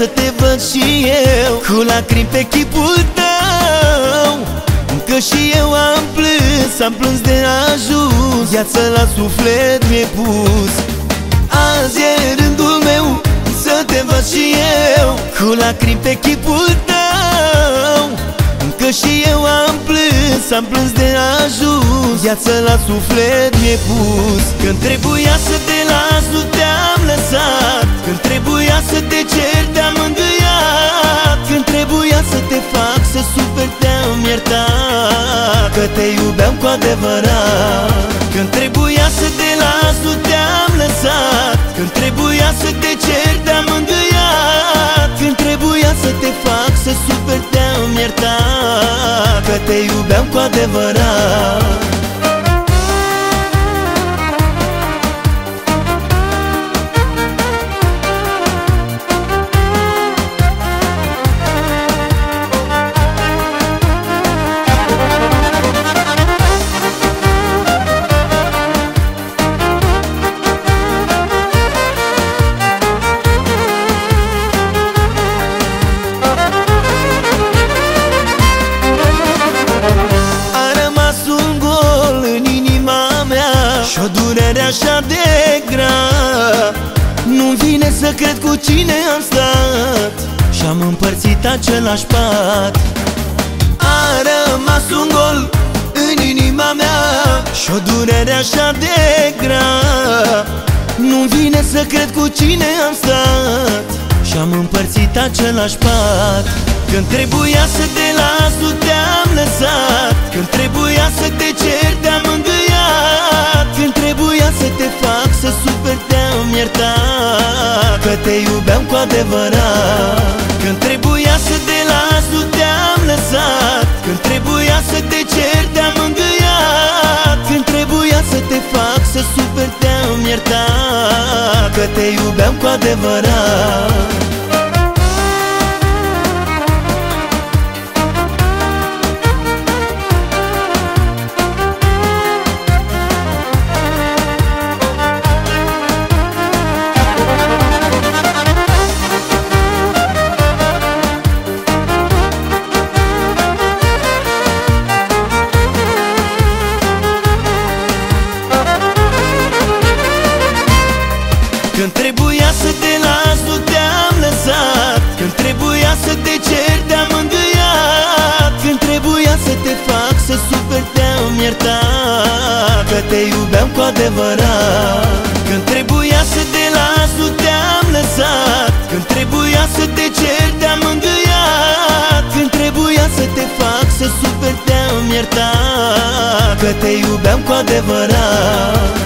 să te văd și eu Cu lacrimi pe chipul tău. Că și eu am plâns, am plâns de ajuns Viața la suflet mi-e pus. Azi e rândul meu să te văd și eu Cu lacrimi pe chipul tău. Că și eu am plâns, am plâns de ajuns Viața la suflet mi-e pus. Când trebuia să te las, nu te-am lăsat. Când trebuia să te te iubeam cu adevărat. Când trebuia să te las, nu te-am lăsat. Când trebuia să te cer, te-am mângâiat Când trebuia să te fac să super, te-am iertat. Că te iubeam cu adevărat Și o durere așa de grea. Nu vine să cred cu cine am stat Și-am împărțit același pat. A rămas un gol în inima mea Și o durere așa de grea. Nu vine să cred cu cine am stat Și-am împărțit același pat. Când trebuia să te las, nu te-am lăsat Că te iubeam cu adevărat Când trebuia să te las, nu te-am lăsat. Când trebuia să te cer, te-am îngâiat. Când trebuia să te fac să super, te-am iertat. Că te iubeam cu adevărat Când trebuia să te las, nu te-am lăsat. Când trebuia să te cer, te-am îngâiat Când trebuia să te fac să super, te-am iertat. Că te iubeam cu adevărat. Când trebuia să te las, nu te-am lăsat. Când trebuia să te cer, te-am îngâiat Când trebuia să te fac să super, te-am iertat. Că te iubeam cu adevărat